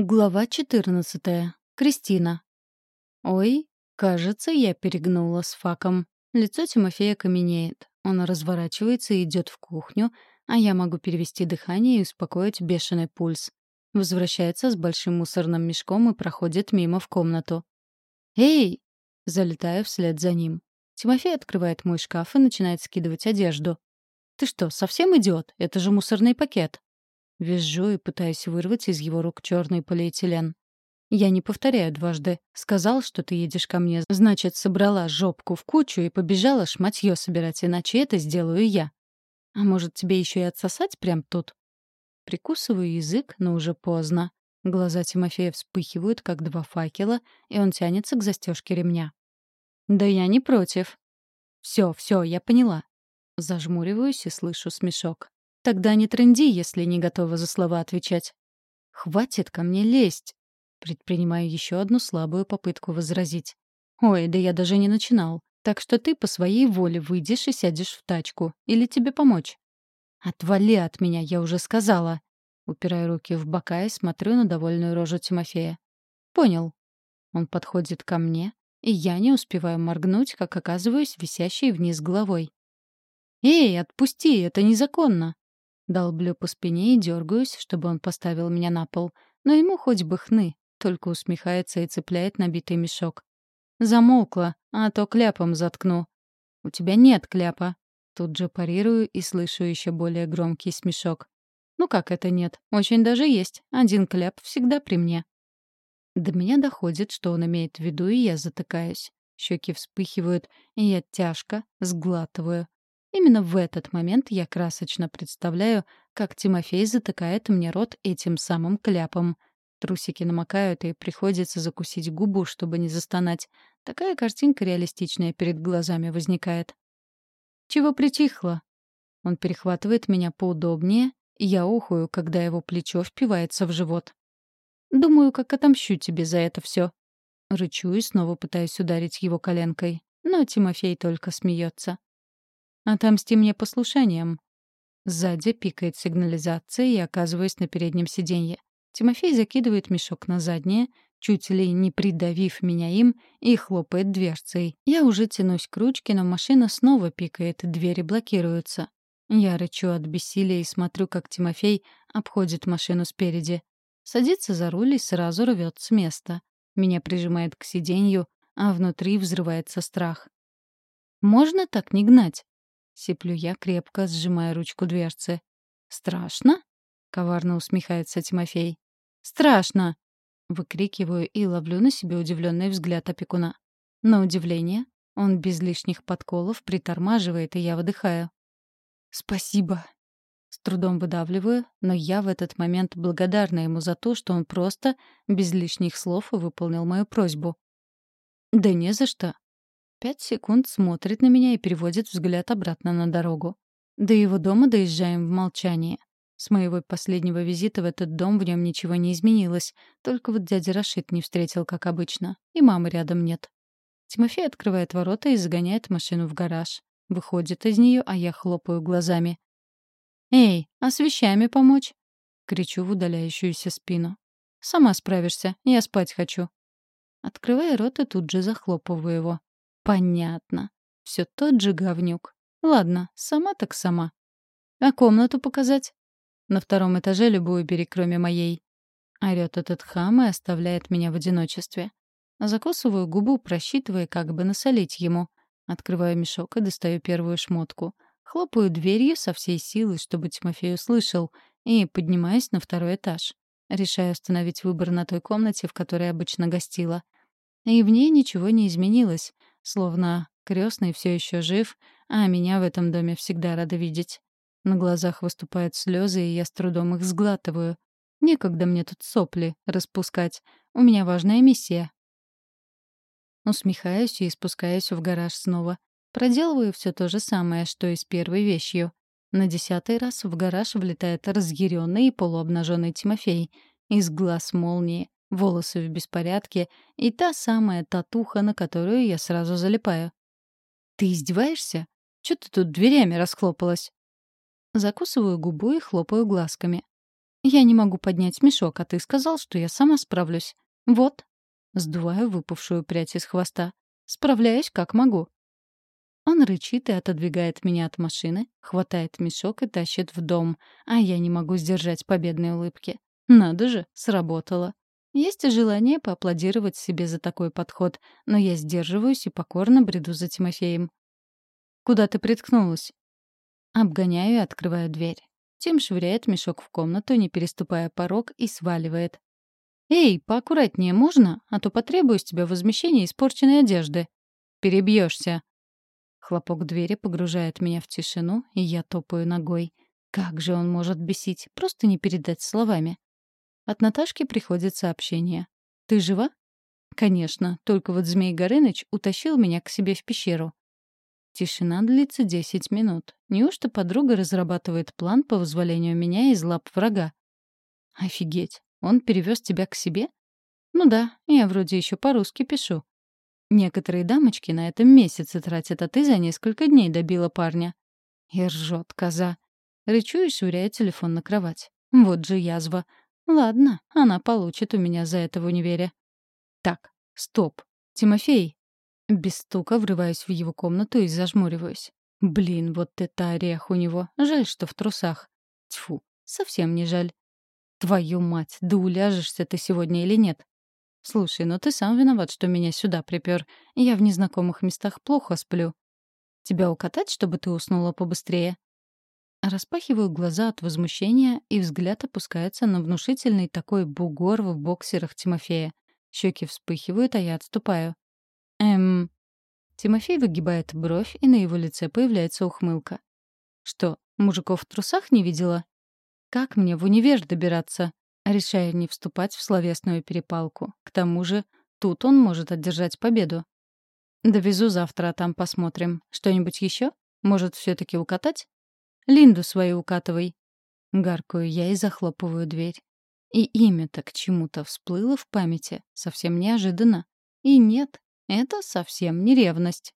Глава 14. Кристина. Ой, кажется, я перегнула с факом. Лицо Тимофея каменеет. Он разворачивается и идет в кухню, а я могу перевести дыхание и успокоить бешеный пульс. Возвращается с большим мусорным мешком и проходит мимо в комнату. «Эй!» — залетаю вслед за ним. Тимофей открывает мой шкаф и начинает скидывать одежду. «Ты что, совсем идиот? Это же мусорный пакет!» Визжу и пытаюсь вырвать из его рук черный полиэтилен. Я не повторяю дважды. Сказал, что ты едешь ко мне, значит, собрала жопку в кучу и побежала шматьё собирать, иначе это сделаю я. А может, тебе еще и отсосать прям тут? Прикусываю язык, но уже поздно. Глаза Тимофея вспыхивают, как два факела, и он тянется к застежке ремня. «Да я не против». «Все, все, я поняла». Зажмуриваюсь и слышу смешок. Тогда не тренди, если не готова за слова отвечать. Хватит ко мне лезть. Предпринимаю еще одну слабую попытку возразить. Ой, да я даже не начинал. Так что ты по своей воле выйдешь и сядешь в тачку. Или тебе помочь? Отвали от меня, я уже сказала. Упираю руки в бока и смотрю на довольную рожу Тимофея. Понял. Он подходит ко мне, и я не успеваю моргнуть, как оказываюсь висящей вниз головой. «Эй, отпусти, это незаконно!» Долблю по спине и дергаюсь, чтобы он поставил меня на пол. Но ему хоть бы хны, только усмехается и цепляет набитый мешок. Замолкла, а то кляпом заткну. «У тебя нет кляпа». Тут же парирую и слышу еще более громкий смешок. «Ну как это нет? Очень даже есть. Один кляп всегда при мне». До меня доходит, что он имеет в виду, и я затыкаюсь. Щеки вспыхивают, и я тяжко сглатываю. Именно в этот момент я красочно представляю, как Тимофей затыкает мне рот этим самым кляпом. Трусики намокают, и приходится закусить губу, чтобы не застонать. Такая картинка реалистичная перед глазами возникает. «Чего притихло?» Он перехватывает меня поудобнее, и я ухую, когда его плечо впивается в живот. «Думаю, как отомщу тебе за это все. Рычу и снова пытаюсь ударить его коленкой, но Тимофей только смеется. Отомсти мне послушанием. Сзади пикает сигнализация и оказываюсь на переднем сиденье. Тимофей закидывает мешок на заднее, чуть ли не придавив меня им, и хлопает дверцей. Я уже тянусь к ручке, но машина снова пикает, двери блокируются. Я рычу от бессилия и смотрю, как Тимофей обходит машину спереди. Садится за руль и сразу рвет с места. Меня прижимает к сиденью, а внутри взрывается страх. «Можно так не гнать?» Сиплю я, крепко сжимая ручку дверцы. «Страшно?» — коварно усмехается Тимофей. «Страшно!» — выкрикиваю и ловлю на себе удивленный взгляд опекуна. На удивление, он без лишних подколов притормаживает, и я выдыхаю. «Спасибо!» С трудом выдавливаю, но я в этот момент благодарна ему за то, что он просто, без лишних слов, выполнил мою просьбу. «Да не за что», Пять секунд смотрит на меня и переводит взгляд обратно на дорогу. До его дома доезжаем в молчании. С моего последнего визита в этот дом в нем ничего не изменилось, только вот дядя Рашид не встретил, как обычно, и мамы рядом нет. Тимофей открывает ворота и загоняет машину в гараж. Выходит из нее, а я хлопаю глазами. «Эй, а с вещами помочь?» — кричу в удаляющуюся спину. «Сама справишься, я спать хочу». Открывая рот и тут же захлопываю его. Понятно. Все тот же говнюк. Ладно, сама так сама. А комнату показать? На втором этаже любую бери, кроме моей. Орёт этот хам и оставляет меня в одиночестве. Закусываю губу, просчитывая, как бы насолить ему. Открываю мешок и достаю первую шмотку. Хлопаю дверью со всей силы, чтобы Тимофей услышал, и поднимаюсь на второй этаж. Решаю остановить выбор на той комнате, в которой обычно гостила. И в ней ничего не изменилось. Словно крестный все еще жив, а меня в этом доме всегда рада видеть. На глазах выступают слезы, и я с трудом их сглатываю. Некогда мне тут сопли распускать. У меня важная миссия. Усмехаюсь и спускаюсь в гараж снова. Проделываю все то же самое, что и с первой вещью. На десятый раз в гараж влетает разъяренный и полуобнаженный Тимофей. Из глаз молнии волосы в беспорядке и та самая татуха, на которую я сразу залипаю. «Ты издеваешься? Чё ты тут дверями расхлопалась?» Закусываю губу и хлопаю глазками. Я не могу поднять мешок, а ты сказал, что я сама справлюсь. Вот. Сдуваю выпавшую прядь из хвоста. Справляюсь, как могу. Он рычит и отодвигает меня от машины, хватает мешок и тащит в дом, а я не могу сдержать победной улыбки. Надо же, сработало. Есть и желание поаплодировать себе за такой подход, но я сдерживаюсь и покорно бреду за Тимофеем. «Куда ты приткнулась?» Обгоняю и открываю дверь. Тим швыряет мешок в комнату, не переступая порог, и сваливает. «Эй, поаккуратнее можно? А то потребую с тебя возмещения испорченной одежды». «Перебьешься». Хлопок двери погружает меня в тишину, и я топаю ногой. Как же он может бесить, просто не передать словами. От Наташки приходит сообщение. «Ты жива?» «Конечно, только вот Змей Горыныч утащил меня к себе в пещеру». Тишина длится десять минут. Неужто подруга разрабатывает план по вызволению меня из лап врага? Офигеть, он перевез тебя к себе? Ну да, я вроде еще по-русски пишу. Некоторые дамочки на этом месяце тратят, а ты за несколько дней добила парня. И ржет коза. Рычу и швыряю телефон на кровать. Вот же язва. Ладно, она получит у меня за это в универе. Так, стоп. Тимофей. Без стука врываюсь в его комнату и зажмуриваюсь. Блин, вот это орех у него. Жаль, что в трусах. Тьфу, совсем не жаль. Твою мать, да уляжешься ты сегодня или нет? Слушай, ну ты сам виноват, что меня сюда припер. Я в незнакомых местах плохо сплю. Тебя укатать, чтобы ты уснула побыстрее? Распахиваю глаза от возмущения, и взгляд опускается на внушительный такой бугор в боксерах Тимофея. Щеки вспыхивают, а я отступаю. Эм... Тимофей выгибает бровь, и на его лице появляется ухмылка. Что, мужиков в трусах не видела? Как мне в универ добираться? Решаю не вступать в словесную перепалку. К тому же, тут он может одержать победу. Довезу завтра, а там посмотрим. Что-нибудь еще? Может, все таки укатать? Линду свою укатывай. Гаркую я и захлопываю дверь. И имя-то к чему-то всплыло в памяти, совсем неожиданно. И нет, это совсем не ревность.